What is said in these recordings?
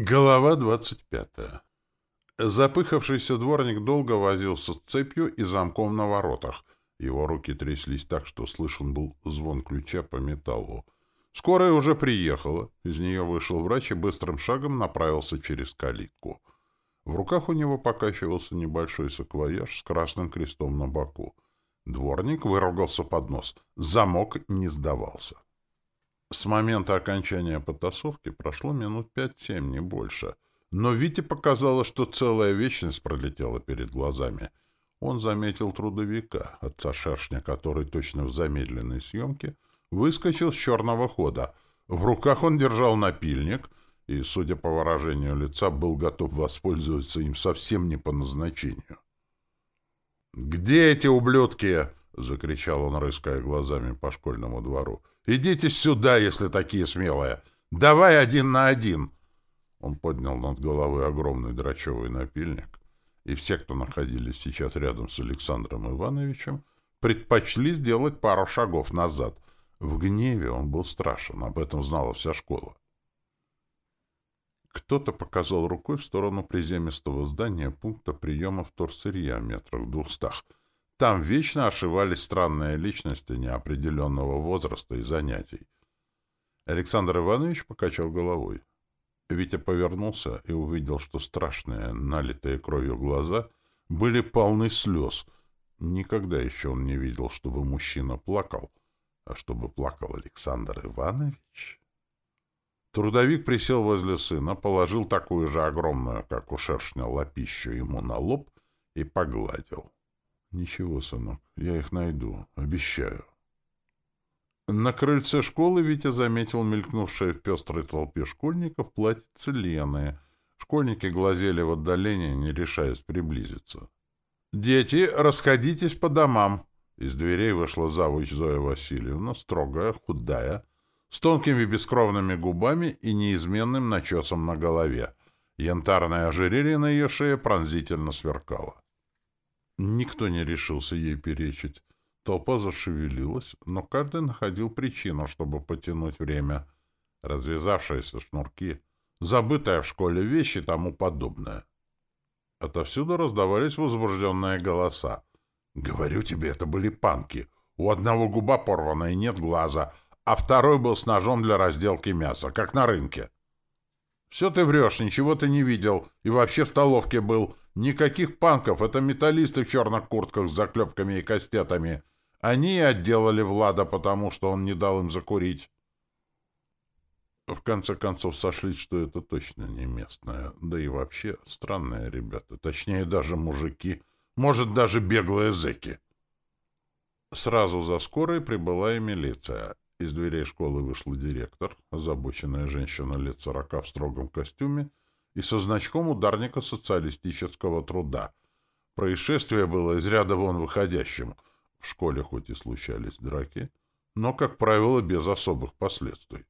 Глава двадцать пятая. Запыхавшийся дворник долго возился с цепью и замком на воротах. Его руки тряслись так, что слышен был звон ключа по металлу. Скорая уже приехала. Из нее вышел врач и быстрым шагом направился через калитку. В руках у него покачивался небольшой саквояж с красным крестом на боку. Дворник выругался под нос. Замок не сдавался. С момента окончания потасовки прошло минут пять-семь, не больше. Но Вите показалось, что целая вечность пролетела перед глазами. Он заметил трудовика, отца шершня, который точно в замедленной съемке выскочил с черного хода. В руках он держал напильник и, судя по выражению лица, был готов воспользоваться им совсем не по назначению. «Где эти ублюдки?» — закричал он, рыская глазами по школьному двору. Идите сюда, если такие смелые. Давай один на один. Он поднял над головой огромный драчевый напильник, и все, кто находились сейчас рядом с Александром Ивановичем, предпочли сделать пару шагов назад. В гневе он был страшен, об этом знала вся школа. Кто-то показал рукой в сторону приземистого здания пункта приема вторсырья метрах в двухстах — там вечно ошивались странные личности неопределенного возраста и занятий. Александр Иванович покачал головой. Витя повернулся и увидел, что страшные, налитые кровью глаза были полны слез. Никогда еще он не видел, чтобы мужчина плакал, а чтобы плакал Александр Иванович. Трудовик присел возле сына, положил такую же огромную, как у шершня, лапищу ему на лоб и погладил. Ничего, сынок, я их найду, обещаю. На крыльце школы Витя заметил мелькнувшее в пестрой толпе школьников платьице Лены. Школьники глазели в отдалении, не решаясь приблизиться. «Дети, расходитесь по домам!» Из дверей вышла завуч Зоя Васильевна, строгая, худая, с тонкими бескровными губами и неизменным начесом на голове. Янтарное ожерелье на ее шее пронзительно сверкало. Никто не решился ей перечить. Толпа зашевелилась, но каждый находил причину, чтобы потянуть время. Развязавшиеся шнурки, забытая в школе вещи и тому подобное. Отовсюду раздавались возбужденные голоса. «Говорю тебе, это были панки. У одного губа порвана и нет глаза, а второй был с ножом для разделки мяса, как на рынке». «Все ты врешь, ничего ты не видел, и вообще в столовке был. Никаких панков, это металлисты в черных куртках с заклепками и кастетами. Они и отделали Влада, потому что он не дал им закурить». В конце концов сошлись, что это точно не местное, да и вообще странные ребята, точнее даже мужики, может даже беглые зэки. Сразу за скорой прибыла и милиция. Из дверей школы вышла директор, озабоченная женщина лет сорока в строгом костюме и со значком ударника социалистического труда. Происшествие было из ряда вон выходящим. В школе хоть и случались драки, но, как правило, без особых последствий.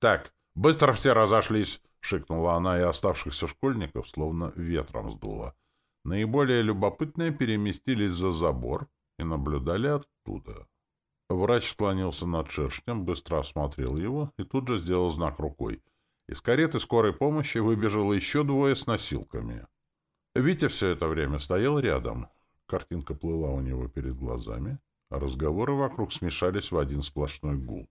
«Так, быстро все разошлись!» — шикнула она, и оставшихся школьников словно ветром сдуло. Наиболее любопытные переместились за забор и наблюдали оттуда. Врач склонился над шершнем, быстро осмотрел его и тут же сделал знак рукой. Из кареты скорой помощи выбежало еще двое с носилками. Витя все это время стоял рядом. Картинка плыла у него перед глазами, а разговоры вокруг смешались в один сплошной гул.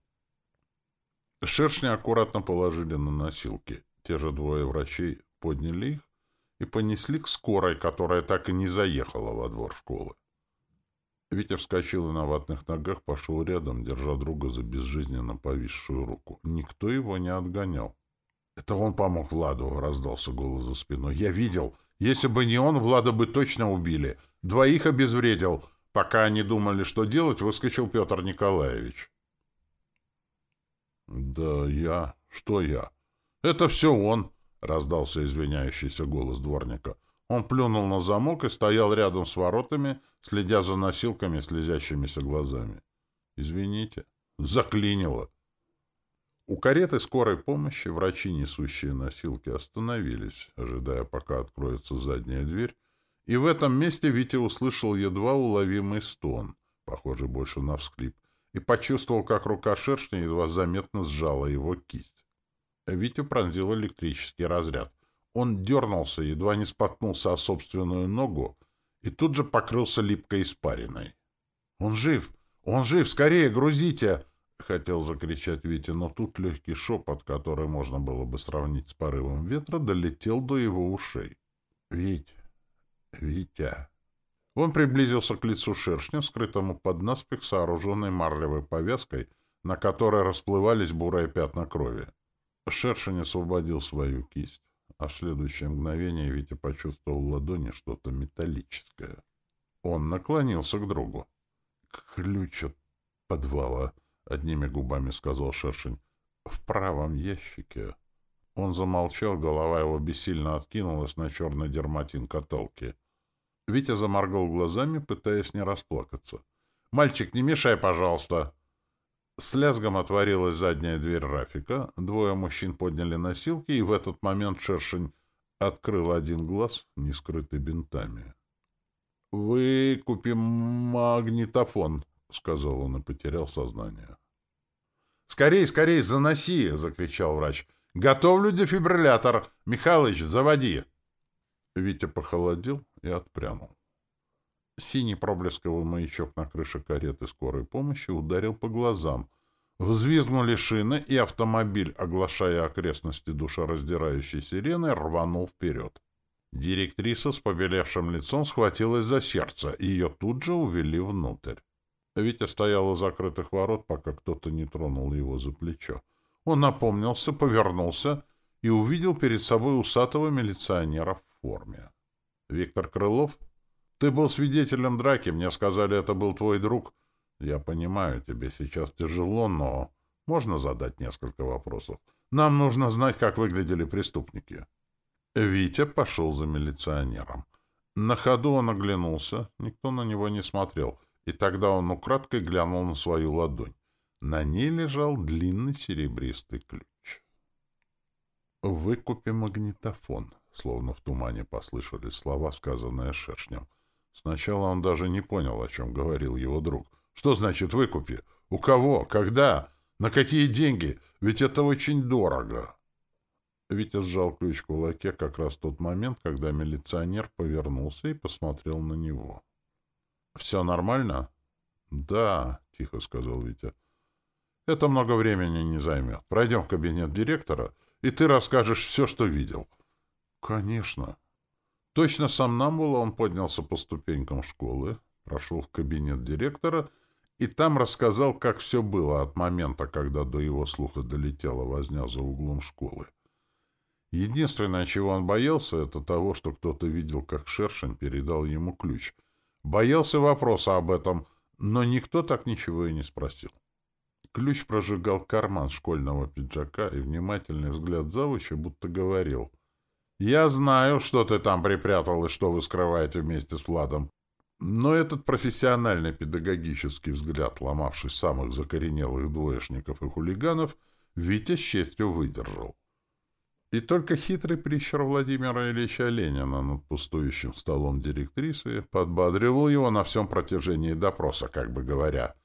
Шершни аккуратно положили на носилки. Те же двое врачей подняли их и понесли к скорой, которая так и не заехала во двор школы. Витя вскочил и на ватных ногах пошел рядом, держа друга за безжизненно повисшую руку. Никто его не отгонял. — Это он помог Владу, — раздался голос за спиной. — Я видел. Если бы не он, Влада бы точно убили. Двоих обезвредил. Пока они думали, что делать, выскочил Петр Николаевич. — Да я... Что я? — Это все он, — раздался извиняющийся голос дворника. Он плюнул на замок и стоял рядом с воротами, следя за носилками слезящимися глазами. «Извините, заклинило». У кареты скорой помощи врачи, несущие носилки, остановились, ожидая, пока откроется задняя дверь, и в этом месте Витя услышал едва уловимый стон, похожий больше на всклип, и почувствовал, как рука шершня едва заметно сжала его кисть. Витя пронзил электрический разряд. Он дернулся, едва не споткнулся о собственную ногу и тут же покрылся липкой испариной. «Он жив! Он жив! Скорее, грузите!» — хотел закричать Витя, но тут легкий шепот, который можно было бы сравнить с порывом ветра, долетел до его ушей. «Вить! Витя!» Он приблизился к лицу шершня, скрытому под наспех сооруженной марлевой повязкой, на которой расплывались бурые пятна крови. Шершень освободил свою кисть, а в следующее мгновение Витя почувствовал в ладони что-то металлическое. Он наклонился к другу. «Ключ от подвала», — одними губами сказал Шершень. «В правом ящике». Он замолчал, голова его бессильно откинулась на черный дерматин каталки. Витя заморгал глазами, пытаясь не расплакаться. «Мальчик, не мешай, пожалуйста!» С лязгом отворилась задняя дверь Рафика, двое мужчин подняли носилки, и в этот момент Шершень открыл один глаз, не скрытый бинтами. «Вы купим магнитофон», — сказал он и потерял сознание. «Скорей, скорей, заноси!» — закричал врач. «Готовлю дефибриллятор! Михалыч, заводи!» Витя похолодел и отпрянул. Синий проблесковый маячок на крыше кареты скорой помощи ударил по глазам. Взвизгнули шины, и автомобиль, оглашая окрестности душераздирающей сирены, рванул вперед. Директриса с побелевшим лицом схватилась за сердце, и ее тут же увели внутрь. Витя стоял у закрытых ворот, пока кто-то не тронул его за плечо. Он напомнился, повернулся и увидел перед собой усатого милиционера в форме. «Виктор Крылов? Ты был свидетелем драки, мне сказали, это был твой друг. Я понимаю, тебе сейчас тяжело, но можно задать несколько вопросов? Нам нужно знать, как выглядели преступники». Витя пошел за милиционером. На ходу он оглянулся, никто на него не смотрел, и тогда он украдкой глянул на свою ладонь. На ней лежал длинный серебристый ключ. «Выкупи магнитофон», Словно в тумане послышались слова, сказанные шершнем. Сначала он даже не понял, о чем говорил его друг. «Что значит выкупи? У кого? Когда? На какие деньги? Ведь это очень дорого!» Витя сжал ключ в кулаке как раз в тот момент, когда милиционер повернулся и посмотрел на него. «Все нормально?» «Да», — тихо сказал Витя. «Это много времени не займет. Пройдем в кабинет директора, и ты расскажешь все, что видел». Конечно. Точно сам Намбула он поднялся по ступенькам школы, прошел в кабинет директора и там рассказал, как все было от момента, когда до его слуха долетела возня за углом школы. Единственное, чего он боялся, это того, что кто-то видел, как Шершень передал ему ключ. Боялся вопроса об этом, но никто так ничего и не спросил. Ключ прожигал карман школьного пиджака, и внимательный взгляд завуча будто говорил — я знаю, что ты там припрятал и что вы скрываете вместе с Владом. Но этот профессиональный педагогический взгляд, ломавший самых закоренелых двоечников и хулиганов, Витя с выдержал. И только хитрый прищур Владимира Ильича Ленина над пустующим столом директрисы подбадривал его на всем протяжении допроса, как бы говоря,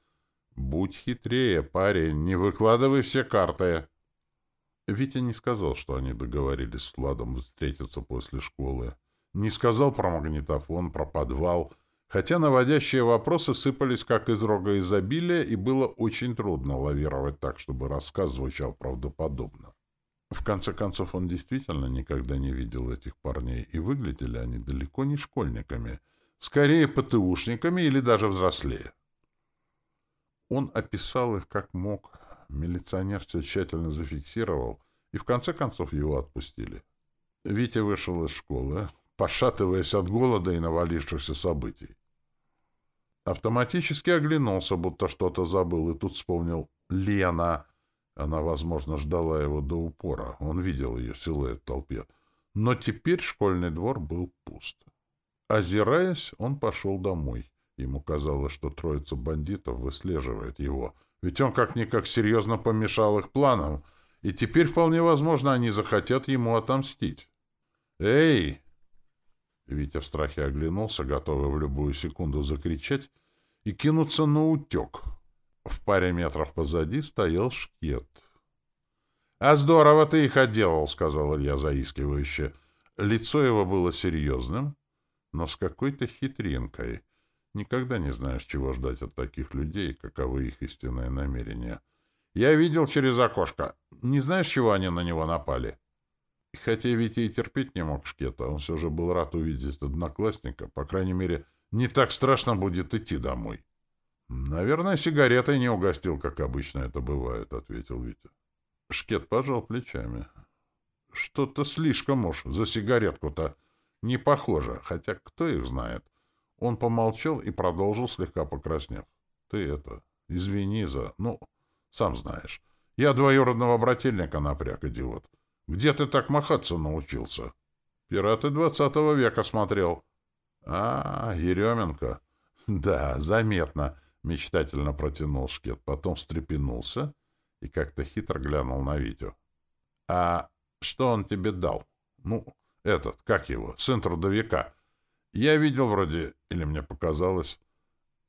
«Будь хитрее, парень, не выкладывай все карты». Витя не сказал, что они договорились с Владом встретиться после школы. Не сказал про магнитофон, про подвал, хотя наводящие вопросы сыпались как из рога изобилия, и было очень трудно лавировать так, чтобы рассказ звучал правдоподобно. В конце концов, он действительно никогда не видел этих парней, и выглядели они далеко не школьниками, скорее ПТУшниками или даже взрослее. Он описал их как мог, Милиционер все тщательно зафиксировал, и в конце концов его отпустили. Витя вышел из школы, пошатываясь от голода и навалившихся событий. Автоматически оглянулся, будто что-то забыл, и тут вспомнил «Лена». Она, возможно, ждала его до упора. Он видел ее силуэт в толпе. Но теперь школьный двор был пуст. Озираясь, он пошел домой. Ему казалось, что троица бандитов выслеживает его — ведь он как-никак серьезно помешал их планам, и теперь вполне возможно они захотят ему отомстить. «Эй!» Витя в страхе оглянулся, готовый в любую секунду закричать и кинуться на утек. В паре метров позади стоял шкет. «А здорово ты их отделал», — сказал Илья заискивающе. Лицо его было серьезным, но с какой-то хитринкой. Никогда не знаешь, чего ждать от таких людей, каковы их истинные намерения. «Я видел через окошко. Не знаешь, чего они на него напали?» Хотя Витя и терпеть не мог Шкета, он все же был рад увидеть одноклассника. По крайней мере, не так страшно будет идти домой. «Наверное, сигаретой не угостил, как обычно это бывает», — ответил Витя. Шкет пожал плечами. Что-то слишком уж за сигаретку-то не похоже, хотя кто их знает. Он помолчал и продолжил, слегка покраснев. Ты это, извини за... Ну, сам знаешь. Я двоюродного брательника напряг, идиот. Где ты так махаться научился? Пираты двадцатого века смотрел. А, Еременко. Да, заметно, мечтательно протянул Шкет, потом встрепенулся и как-то хитро глянул на Витю. — А что он тебе дал? Ну, этот, как его, сын трудовика. Я видел вроде, или мне показалось...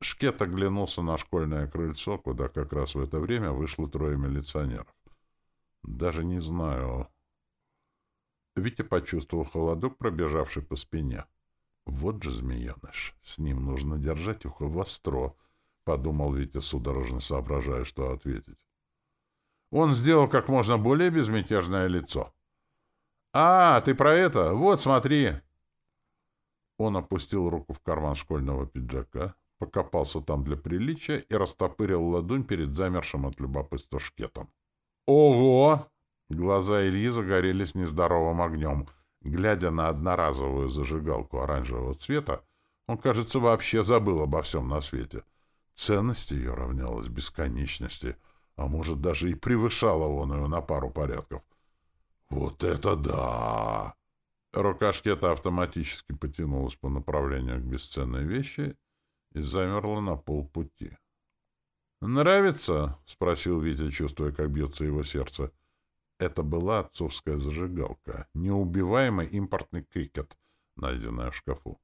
Шкет оглянулся на школьное крыльцо, куда как раз в это время вышло трое милиционеров. Даже не знаю. Витя почувствовал холодок, пробежавший по спине. Вот же змееныш, с ним нужно держать ухо востро, — подумал Витя, судорожно соображая, что ответить. Он сделал как можно более безмятежное лицо. «А, ты про это? Вот, смотри!» Он опустил руку в карман школьного пиджака, покопался там для приличия и растопырил ладонь перед замершим от любопытства шкетом. «Ого!» Глаза Ильи загорелись нездоровым огнем. Глядя на одноразовую зажигалку оранжевого цвета, он, кажется, вообще забыл обо всем на свете. Ценность ее равнялась бесконечности — а может, даже и превышала он ее на пару порядков. «Вот это да!» Рука шкета автоматически потянулась по направлению к бесценной вещи и замерла на полпути. «Нравится?» — спросил Витя, чувствуя, как бьется его сердце. Это была отцовская зажигалка, неубиваемый импортный крикет, найденная в шкафу.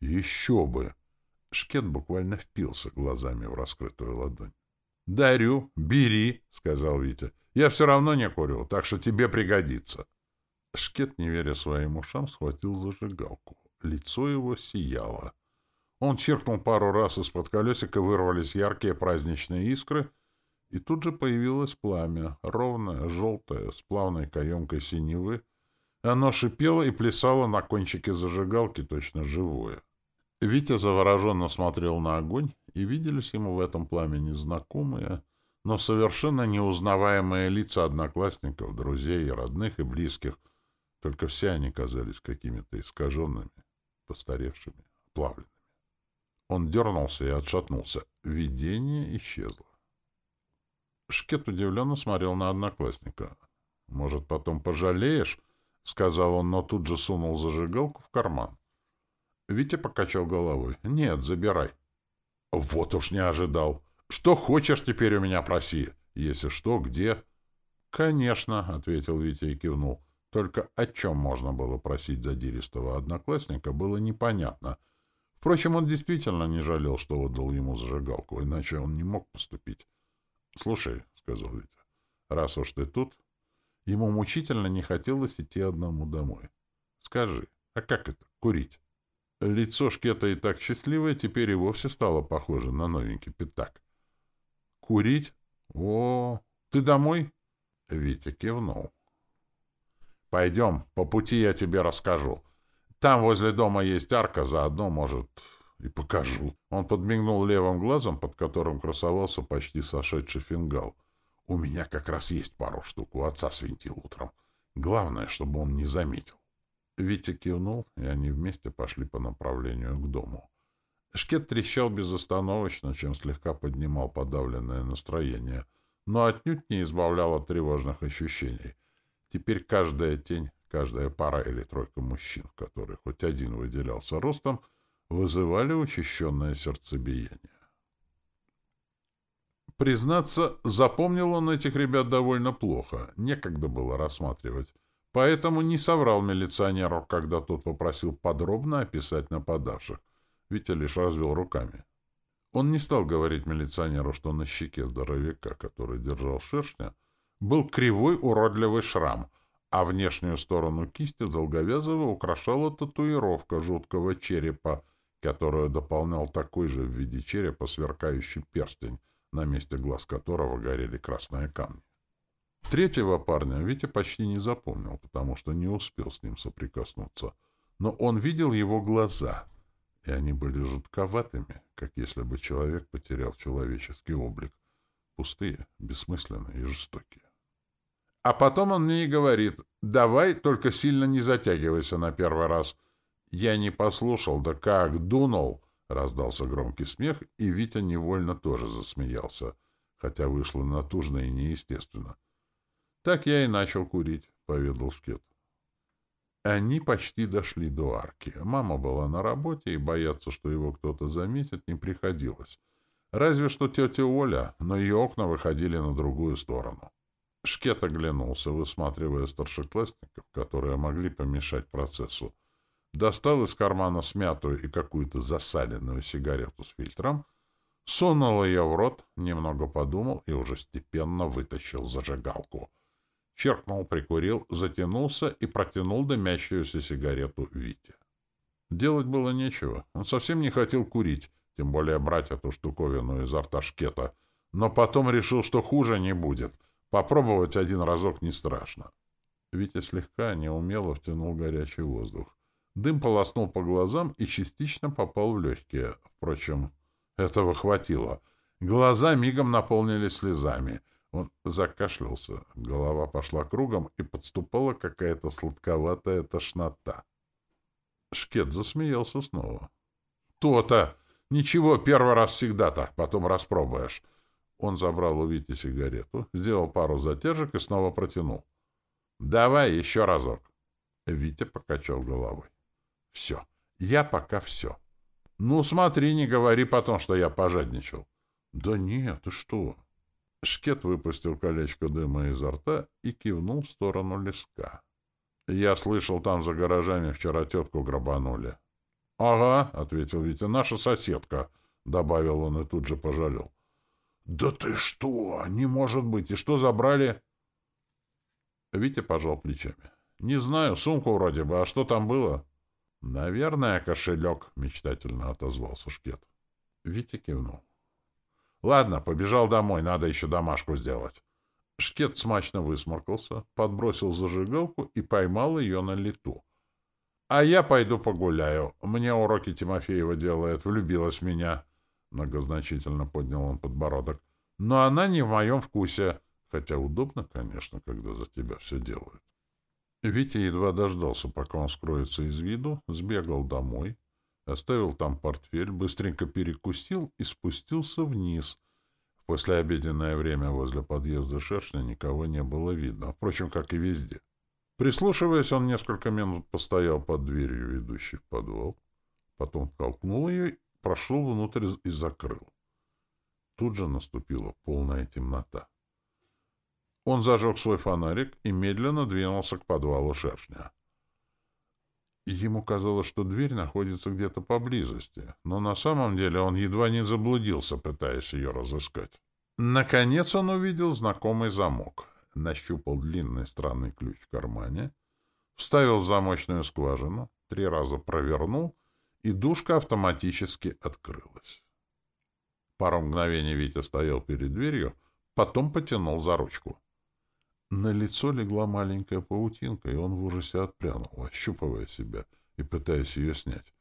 «Еще бы!» Шкет буквально впился глазами в раскрытую ладонь. — Дарю, бери, — сказал Витя. — Я все равно не курю, так что тебе пригодится. Шкет, не веря своим ушам, схватил зажигалку. Лицо его сияло. Он чиркнул пару раз из-под колесика, вырвались яркие праздничные искры, и тут же появилось пламя, ровное, желтое, с плавной каемкой синевы. Оно шипело и плясало на кончике зажигалки, точно живое. Витя завороженно смотрел на огонь, и виделись ему в этом пламени знакомые, но совершенно неузнаваемые лица одноклассников, друзей, родных и близких. Только все они казались какими-то искаженными, постаревшими, плавленными. Он дернулся и отшатнулся. Видение исчезло. Шкет удивленно смотрел на одноклассника. «Может, потом пожалеешь?» — сказал он, но тут же сунул зажигалку в карман. Витя покачал головой. «Нет, забирай». «Вот уж не ожидал. Что хочешь теперь у меня проси? Если что, где?» «Конечно», — ответил Витя и кивнул. Только о чем можно было просить задиристого одноклассника, было непонятно. Впрочем, он действительно не жалел, что отдал ему зажигалку, иначе он не мог поступить. «Слушай», — сказал Витя, — «раз уж ты тут...» Ему мучительно не хотелось идти одному домой. «Скажи, а как это, курить?» Лицо Шкета и так счастливое теперь и вовсе стало похоже на новенький пятак. «Курить? О, ты домой?» Витя кивнул. «Пойдем, по пути я тебе расскажу. Там возле дома есть арка, заодно, может, и покажу». Он подмигнул левым глазом, под которым красовался почти сошедший фингал. «У меня как раз есть пару штук, у отца свинтил утром. Главное, чтобы он не заметил». Витя кивнул, и они вместе пошли по направлению к дому. Шкет трещал безостановочно, чем слегка поднимал подавленное настроение, но отнюдь не избавлял от тревожных ощущений. Теперь каждая тень, каждая пара или тройка мужчин, в которых хоть один выделялся ростом, вызывали учащенное сердцебиение. Признаться, запомнил он этих ребят довольно плохо, некогда было рассматривать. Поэтому не соврал милиционеру, когда тот попросил подробно описать нападавших. Витя лишь развел руками. Он не стал говорить милиционеру, что на щеке здоровяка, который держал шершня, был кривой уродливый шрам, а внешнюю сторону кисти долговязого украшала татуировка жуткого черепа, которую дополнял такой же в виде черепа сверкающий перстень, на месте глаз которого горели красные камни. Третьего парня Витя почти не запомнил, потому что не успел с ним соприкоснуться. Но он видел его глаза, и они были жутковатыми, как если бы человек потерял человеческий облик. Пустые, бессмысленные и жестокие. А потом он мне и говорит, давай, только сильно не затягивайся на первый раз. Я не послушал, да как дунул, раздался громкий смех, и Витя невольно тоже засмеялся, хотя вышло натужно и неестественно. Так я и начал курить, — поведал Шкет. Они почти дошли до арки. Мама была на работе, и бояться, что его кто-то заметит, не приходилось. Разве что тетя Оля, но ее окна выходили на другую сторону. Шкет оглянулся, высматривая старшеклассников, которые могли помешать процессу. Достал из кармана смятую и какую-то засаленную сигарету с фильтром, сунул ее в рот, немного подумал и уже степенно вытащил зажигалку — Черкнул, прикурил, затянулся и протянул дымящуюся сигарету Вите. Делать было нечего. Он совсем не хотел курить, тем более брать эту штуковину изо рта шкета. Но потом решил, что хуже не будет. Попробовать один разок не страшно. Витя слегка неумело втянул горячий воздух. Дым полоснул по глазам и частично попал в легкие. Впрочем, этого хватило. Глаза мигом наполнились слезами — он закашлялся, голова пошла кругом, и подступала какая-то сладковатая тошнота. Шкет засмеялся снова. «То-то! Ничего, первый раз всегда так, потом распробуешь». Он забрал у Вити сигарету, сделал пару затяжек и снова протянул. «Давай еще разок». Витя покачал головой. «Все. Я пока все. Ну, смотри, не говори потом, что я пожадничал». «Да нет, ты что?» Шкет выпустил колечко дыма изо рта и кивнул в сторону леска. «Я слышал, там за гаражами вчера тетку грабанули». «Ага», — ответил Витя, — «наша соседка», — добавил он и тут же пожалел. «Да ты что? Не может быть! И что забрали?» Витя пожал плечами. «Не знаю, сумку вроде бы. А что там было?» «Наверное, кошелек», — мечтательно отозвался Шкет. Витя кивнул. Ладно, побежал домой, надо еще домашку сделать. Шкет смачно высморкался, подбросил зажигалку и поймал ее на лету. А я пойду погуляю. Мне уроки Тимофеева делает, влюбилась в меня. Многозначительно поднял он подбородок. Но она не в моем вкусе. Хотя удобно, конечно, когда за тебя все делают. Витя едва дождался, пока он скроется из виду, сбегал домой, Оставил там портфель, быстренько перекусил и спустился вниз. В послеобеденное время возле подъезда шершня никого не было видно, впрочем, как и везде. Прислушиваясь, он несколько минут постоял под дверью, ведущей в подвал, потом толкнул ее, прошел внутрь и закрыл. Тут же наступила полная темнота. Он зажег свой фонарик и медленно двинулся к подвалу шершня. Ему казалось, что дверь находится где-то поблизости, но на самом деле он едва не заблудился, пытаясь ее разыскать. Наконец он увидел знакомый замок, нащупал длинный странный ключ в кармане, вставил в замочную скважину, три раза провернул, и душка автоматически открылась. Пару мгновений Витя стоял перед дверью, потом потянул за ручку. На лицо легла маленькая паутинка, и он в ужасе отпрянул, ощупывая себя и пытаясь ее снять.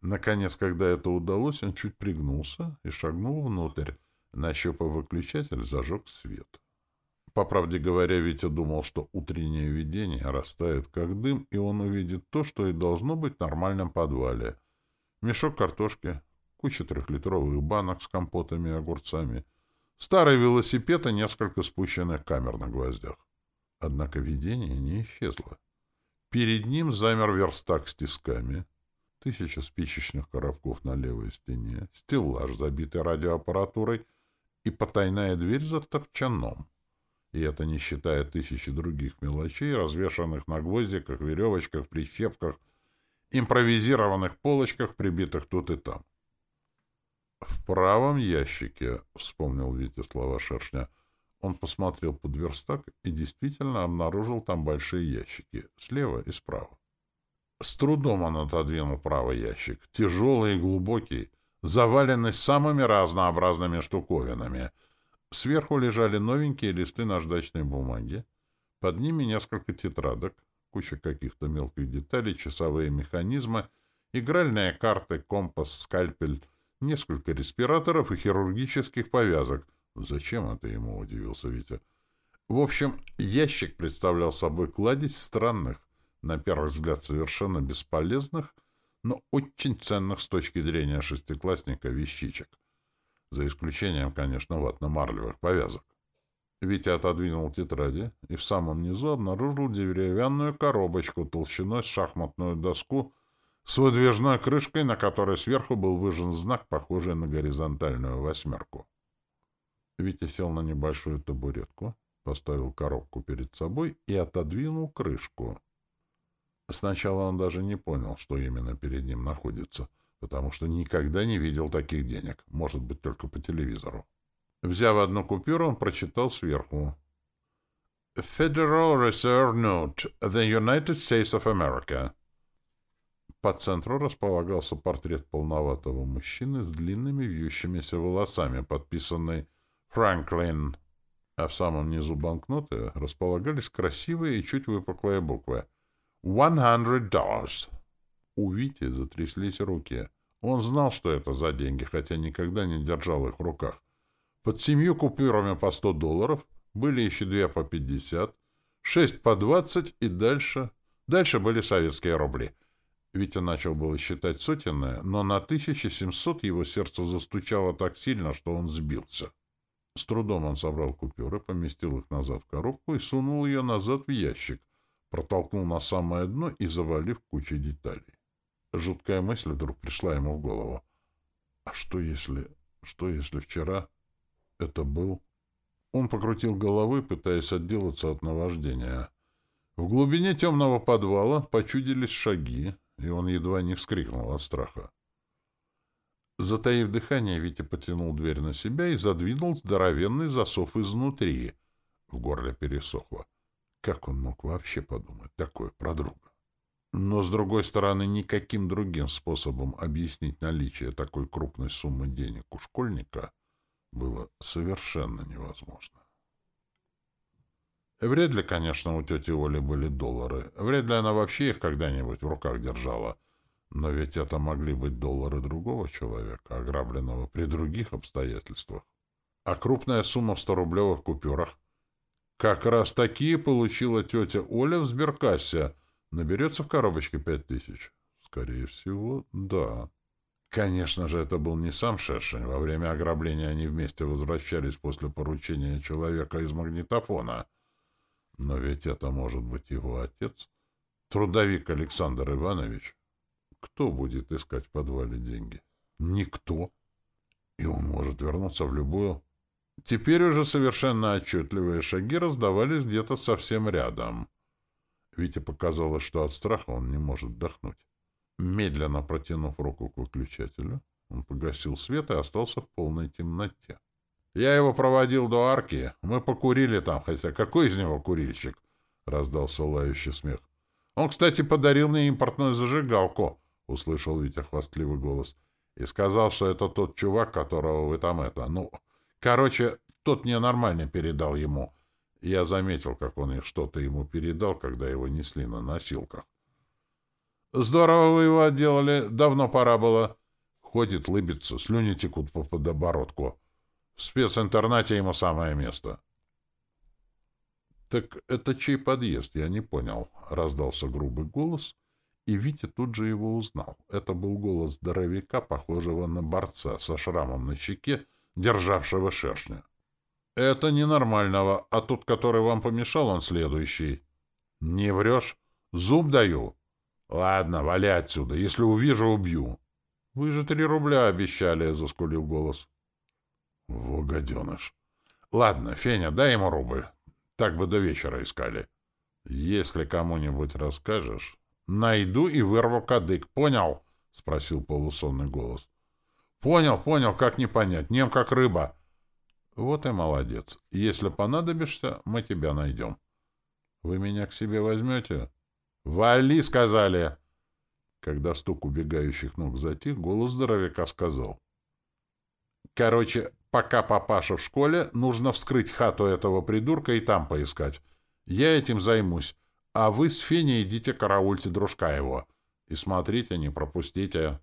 Наконец, когда это удалось, он чуть пригнулся и шагнул внутрь. Нащупав выключатель, зажег свет. По правде говоря, Витя думал, что утреннее видение растает как дым, и он увидит то, что и должно быть в нормальном подвале. Мешок картошки, куча трехлитровых банок с компотами и огурцами — Старый велосипед и несколько спущенных камер на гвоздях. Однако видение не исчезло. Перед ним замер верстак с тисками, тысяча спичечных коробков на левой стене, стеллаж, забитый радиоаппаратурой, и потайная дверь за топчаном. И это не считая тысячи других мелочей, развешанных на гвоздиках, веревочках, прищепках, импровизированных полочках, прибитых тут и там. В правом ящике, — вспомнил Витя слова шершня, Он посмотрел под верстак и действительно обнаружил там большие ящики, слева и справа. С трудом он отодвинул правый ящик, тяжелый и глубокий, заваленный самыми разнообразными штуковинами. Сверху лежали новенькие листы наждачной бумаги, под ними несколько тетрадок, куча каких-то мелких деталей, часовые механизмы, игральные карты, компас, скальпель, несколько респираторов и хирургических повязок — Зачем это ему, удивился Витя. В общем, ящик представлял собой кладезь странных, на первый взгляд совершенно бесполезных, но очень ценных с точки зрения шестиклассника вещичек. За исключением, конечно, ватно-марлевых повязок. Витя отодвинул тетради и в самом низу обнаружил деревянную коробочку толщиной с шахматную доску с выдвижной крышкой, на которой сверху был выжжен знак, похожий на горизонтальную восьмерку. Витя сел на небольшую табуретку, поставил коробку перед собой и отодвинул крышку. Сначала он даже не понял, что именно перед ним находится, потому что никогда не видел таких денег, может быть, только по телевизору. Взяв одну купюру, он прочитал сверху. Federal Reserve Note, The United States of America. По центру располагался портрет полноватого мужчины с длинными вьющимися волосами, подписанный Франклин. А в самом низу банкноты располагались красивые и чуть выпуклые буквы. «One hundred dollars». У Вити затряслись руки. Он знал, что это за деньги, хотя никогда не держал их в руках. Под семью купюрами по сто долларов были еще две по пятьдесят, шесть по двадцать и дальше... Дальше были советские рубли. Витя начал было считать сотенное, но на 1700 его сердце застучало так сильно, что он сбился. С трудом он собрал купюры, поместил их назад в коробку и сунул ее назад в ящик, протолкнул на самое дно и завалив кучей деталей. Жуткая мысль вдруг пришла ему в голову. А что если... что если вчера это был... Он покрутил головой, пытаясь отделаться от наваждения. В глубине темного подвала почудились шаги, и он едва не вскрикнул от страха. Затаив дыхание, Витя потянул дверь на себя и задвинул здоровенный засов изнутри. В горле пересохло. Как он мог вообще подумать такое про друга? Но, с другой стороны, никаким другим способом объяснить наличие такой крупной суммы денег у школьника было совершенно невозможно. Вряд ли, конечно, у тети Оли были доллары. Вряд ли она вообще их когда-нибудь в руках держала. Но ведь это могли быть доллары другого человека, ограбленного при других обстоятельствах. А крупная сумма в 100-рублевых купюрах? Как раз такие получила тетя Оля в сберкассе. Наберется в коробочке пять тысяч? Скорее всего, да. Конечно же, это был не сам Шершень. Во время ограбления они вместе возвращались после поручения человека из магнитофона. Но ведь это может быть его отец, трудовик Александр Иванович. Кто будет искать в подвале деньги? Никто. И он может вернуться в любую... Теперь уже совершенно отчетливые шаги раздавались где-то совсем рядом. Вите показалось, что от страха он не может вдохнуть. Медленно протянув руку к выключателю, он погасил свет и остался в полной темноте. «Я его проводил до арки. Мы покурили там, хотя какой из него курильщик?» — раздался лающий смех. «Он, кстати, подарил мне импортную зажигалку. — услышал Витя хвастливый голос. «И сказал, что это тот чувак, которого вы там это... Ну, короче, тот ненормально передал ему. Я заметил, как он их что-то ему передал, когда его несли на носилках. Здорово вы его отделали. Давно пора было. Ходит, лыбится, слюни текут по подобородку. В специнтернате ему самое место». «Так это чей подъезд? Я не понял», — раздался грубый голос — и Витя тут же его узнал. Это был голос здоровяка, похожего на борца со шрамом на щеке, державшего шершня. «Это ненормального, а тот, который вам помешал, он следующий». «Не врешь? Зуб даю». «Ладно, вали отсюда. Если увижу, убью». «Вы же три рубля обещали», — заскулил голос. «Во, гаденыш!» «Ладно, Феня, дай ему рубль. Так бы до вечера искали». «Если кому-нибудь расскажешь, Найду и вырву кадык. Понял? — спросил полусонный голос. — Понял, понял, как не понять. Нем как рыба. Вот и молодец. Если понадобишься, мы тебя найдем. Вы меня к себе возьмете? Вали, сказали! Когда стук убегающих ног затих, голос здоровяка сказал. Короче, пока папаша в школе, нужно вскрыть хату этого придурка и там поискать. Я этим займусь. А вы с Феней идите караульте дружка его. И смотрите, не пропустите.